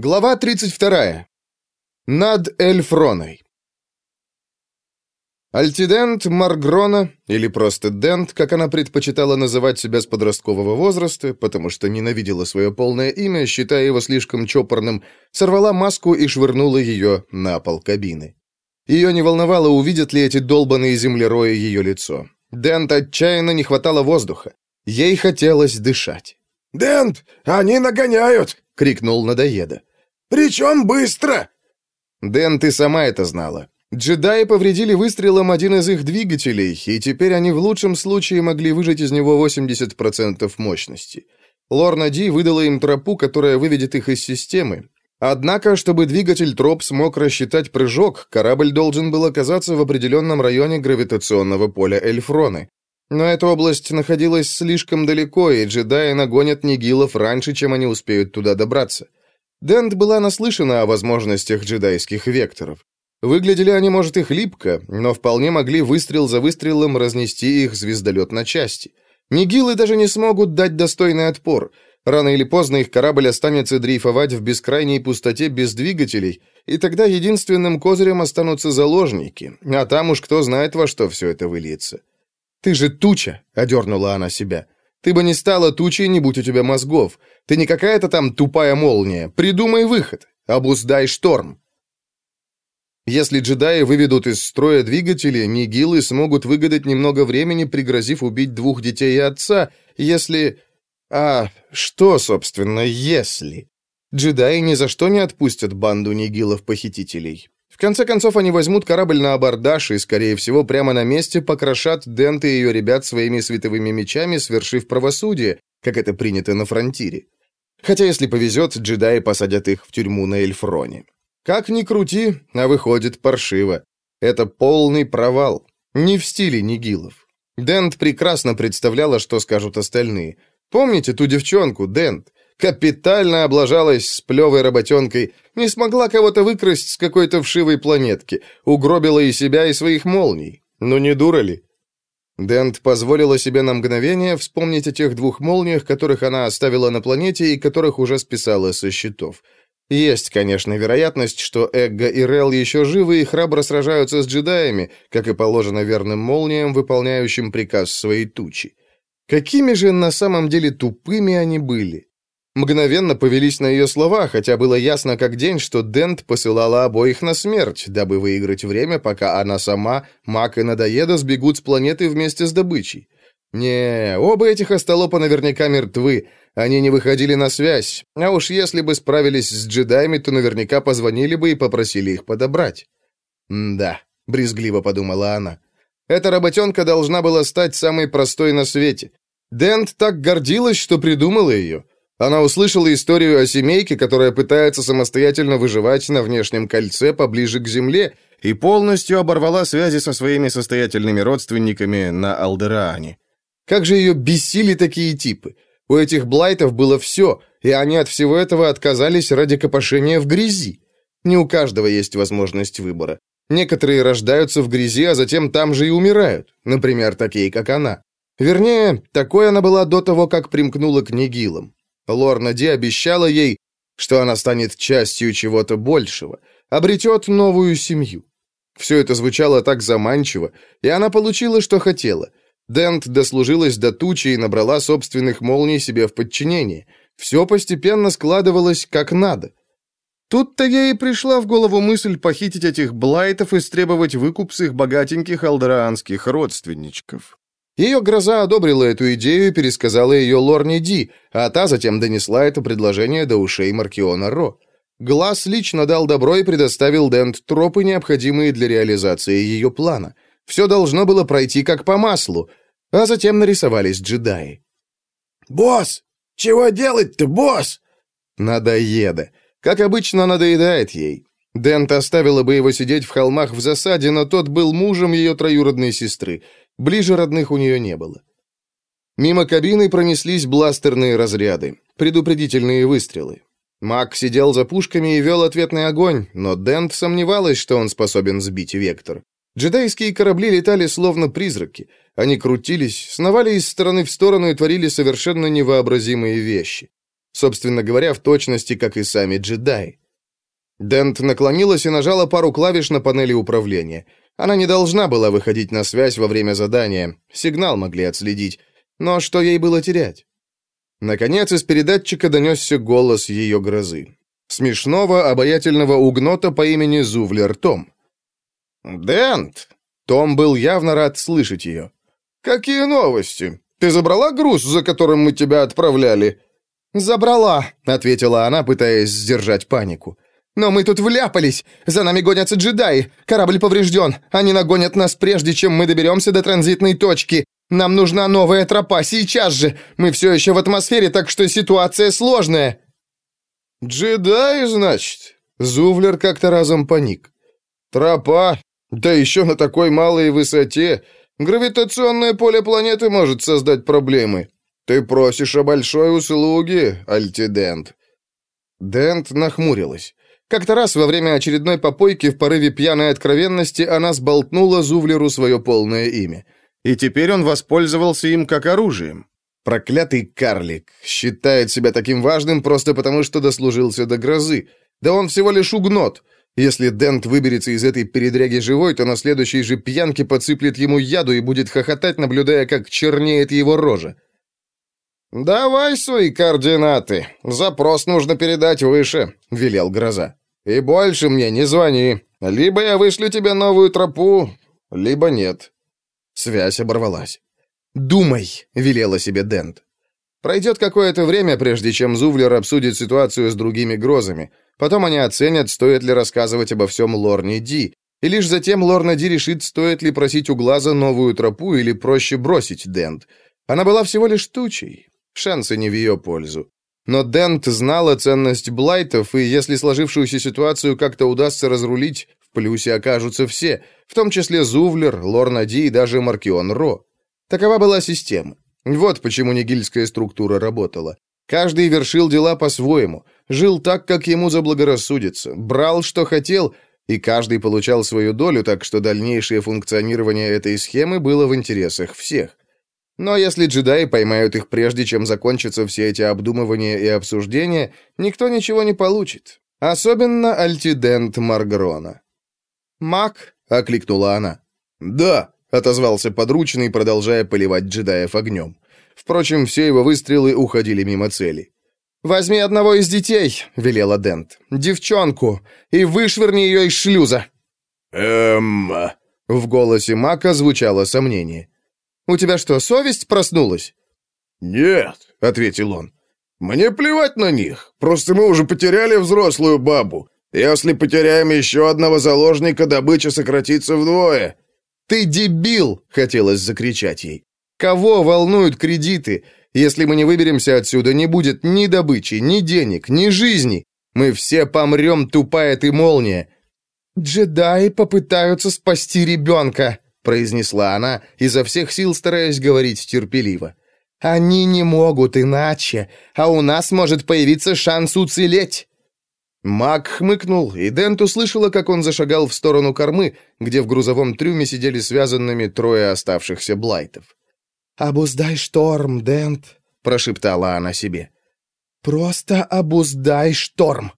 Глава 32. Над Эльфроной. Альтидент Маргрона, или просто Дент, как она предпочитала называть себя с подросткового возраста, потому что ненавидела свое полное имя, считая его слишком чопорным, сорвала маску и швырнула ее на пол кабины. Ее не волновало, увидят ли эти долбаные землерои ее лицо. Дент отчаянно не хватало воздуха. Ей хотелось дышать. «Дент, они нагоняют!» — крикнул надоеда. «Причем быстро!» Дэн, ты сама это знала. Джедаи повредили выстрелом один из их двигателей, и теперь они в лучшем случае могли выжать из него 80% мощности. Лорна Ди выдала им тропу, которая выведет их из системы. Однако, чтобы двигатель троп смог рассчитать прыжок, корабль должен был оказаться в определенном районе гравитационного поля Эльфроны. Но эта область находилась слишком далеко, и джедаи нагонят нигилов раньше, чем они успеют туда добраться. Дент была наслышана о возможностях джедайских векторов. Выглядели они, может, и хлипко, но вполне могли выстрел за выстрелом разнести их звездолет на части. Нигилы даже не смогут дать достойный отпор. Рано или поздно их корабль останется дрейфовать в бескрайней пустоте без двигателей, и тогда единственным козырем останутся заложники, а там уж кто знает, во что все это выльется. «Ты же туча!» — одернула она себя. «Ты бы не стала тучей, не будь у тебя мозгов. Ты не какая-то там тупая молния. Придумай выход. Обуздай шторм». Если джедаи выведут из строя двигатели, нигилы смогут выгадать немного времени, пригрозив убить двух детей и отца, если... А что, собственно, если? Джедаи ни за что не отпустят банду нигилов-похитителей. В конце концов, они возьмут корабль на абордаж и, скорее всего, прямо на месте покрошат Дент и ее ребят своими световыми мечами, свершив правосудие, как это принято на фронтире. Хотя, если повезет, джедаи посадят их в тюрьму на Эльфроне. Как ни крути, а выходит паршиво. Это полный провал. Не в стиле Нигилов. Дент прекрасно представляла, что скажут остальные. Помните ту девчонку, Дент? Капитально облажалась с плевой работенкой, не смогла кого-то выкрасть с какой-то вшивой планетки, угробила и себя, и своих молний. Ну не дура ли? Дент позволила себе на мгновение вспомнить о тех двух молниях, которых она оставила на планете и которых уже списала со счетов. Есть, конечно, вероятность, что Эгга и Рел еще живы и храбро сражаются с джедаями, как и положено верным молниям, выполняющим приказ своей тучи. Какими же на самом деле тупыми они были? Мгновенно повелись на ее слова, хотя было ясно как день, что Дент посылала обоих на смерть, дабы выиграть время, пока она сама, Мак и Надоеда сбегут с планеты вместе с добычей. Не, оба этих остолопа наверняка мертвы, они не выходили на связь, а уж если бы справились с джедаями, то наверняка позвонили бы и попросили их подобрать. «Да», — брезгливо подумала она, — «эта работенка должна была стать самой простой на свете. Дент так гордилась, что придумала ее». Она услышала историю о семейке, которая пытается самостоятельно выживать на внешнем кольце поближе к Земле и полностью оборвала связи со своими состоятельными родственниками на Алдераане. Как же ее бесили такие типы! У этих блайтов было все, и они от всего этого отказались ради копошения в грязи. Не у каждого есть возможность выбора. Некоторые рождаются в грязи, а затем там же и умирают, например, такие, как она. Вернее, такой она была до того, как примкнула к Нигилам. Лорна Ди обещала ей, что она станет частью чего-то большего, обретет новую семью. Все это звучало так заманчиво, и она получила, что хотела. Дент дослужилась до тучи и набрала собственных молний себе в подчинение. Все постепенно складывалось как надо. Тут-то ей пришла в голову мысль похитить этих блайтов и стребовать выкуп с их богатеньких алдераанских родственничков. Ее гроза одобрила эту идею и пересказала ее Лорне Ди, а та затем донесла это предложение до ушей Маркиона Ро. Глаз лично дал добро и предоставил Дент тропы, необходимые для реализации ее плана. Все должно было пройти как по маслу, а затем нарисовались джедаи. «Босс! Чего делать-то, босс?» Надоеда. Как обычно, надоедает ей. Дент оставила бы его сидеть в холмах в засаде, но тот был мужем ее троюродной сестры. Ближе родных у нее не было. Мимо кабины пронеслись бластерные разряды, предупредительные выстрелы. Мак сидел за пушками и вел ответный огонь, но Дент сомневалась, что он способен сбить вектор. Джедайские корабли летали словно призраки. Они крутились, сновали из стороны в сторону и творили совершенно невообразимые вещи. собственно говоря, в точности, как и сами джедаи. Дент наклонилась и нажала пару клавиш на панели управления. Она не должна была выходить на связь во время задания, сигнал могли отследить. Но что ей было терять? Наконец из передатчика донесся голос ее грозы. Смешного, обаятельного угнота по имени Зувлер Том. «Дент!» Том был явно рад слышать ее. «Какие новости? Ты забрала груз, за которым мы тебя отправляли?» «Забрала», — ответила она, пытаясь сдержать панику. «Но мы тут вляпались! За нами гонятся джедаи! Корабль поврежден! Они нагонят нас прежде, чем мы доберемся до транзитной точки! Нам нужна новая тропа, сейчас же! Мы все еще в атмосфере, так что ситуация сложная!» «Джедаи, значит?» Зувлер как-то разом паник. «Тропа? Да еще на такой малой высоте! Гравитационное поле планеты может создать проблемы. Ты просишь о большой услуге, Альтидент». Дент нахмурилась. Как-то раз во время очередной попойки в порыве пьяной откровенности она сболтнула Зувлеру свое полное имя. И теперь он воспользовался им как оружием. Проклятый карлик. Считает себя таким важным просто потому, что дослужился до грозы. Да он всего лишь угнот. Если Дент выберется из этой передряги живой, то на следующей же пьянке подсыплет ему яду и будет хохотать, наблюдая, как чернеет его рожа. «Давай свои координаты. Запрос нужно передать выше», — велел Гроза. «И больше мне не звони. Либо я вышлю тебе новую тропу, либо нет». Связь оборвалась. «Думай», — велела себе Дент. Пройдет какое-то время, прежде чем Зувлер обсудит ситуацию с другими грозами. Потом они оценят, стоит ли рассказывать обо всем Лорне Ди. И лишь затем Лорна Ди решит, стоит ли просить у Глаза новую тропу или проще бросить Дент. Она была всего лишь тучей, Шансы не в ее пользу. Но Дент знала ценность Блайтов, и если сложившуюся ситуацию как-то удастся разрулить, в плюсе окажутся все, в том числе Зувлер, Лорна Ди и даже Маркион Ро. Такова была система. Вот почему нигильская структура работала. Каждый вершил дела по-своему, жил так, как ему заблагорассудится, брал, что хотел, и каждый получал свою долю, так что дальнейшее функционирование этой схемы было в интересах всех. Но если джедаи поймают их прежде, чем закончатся все эти обдумывания и обсуждения, никто ничего не получит. Особенно альтидент Маргрона. «Мак?» — окликнула она. «Да», — отозвался подручный, продолжая поливать джедаев огнем. Впрочем, все его выстрелы уходили мимо цели. «Возьми одного из детей», — велела Дент. «Девчонку, и вышвырни ее из шлюза». «Эм...» В голосе Мака звучало сомнение. У тебя что, совесть проснулась?» «Нет», — ответил он. «Мне плевать на них. Просто мы уже потеряли взрослую бабу. Если потеряем еще одного заложника, добыча сократится вдвое». «Ты дебил!» — хотелось закричать ей. «Кого волнуют кредиты? Если мы не выберемся отсюда, не будет ни добычи, ни денег, ни жизни. Мы все помрем, тупая ты молния». «Джедаи попытаются спасти ребенка», произнесла она, изо всех сил стараясь говорить терпеливо. «Они не могут иначе, а у нас может появиться шанс уцелеть». Мак хмыкнул, и Дент услышала, как он зашагал в сторону кормы, где в грузовом трюме сидели связанными трое оставшихся блайтов. «Обуздай шторм, Дент», — прошептала она себе. «Просто обуздай шторм».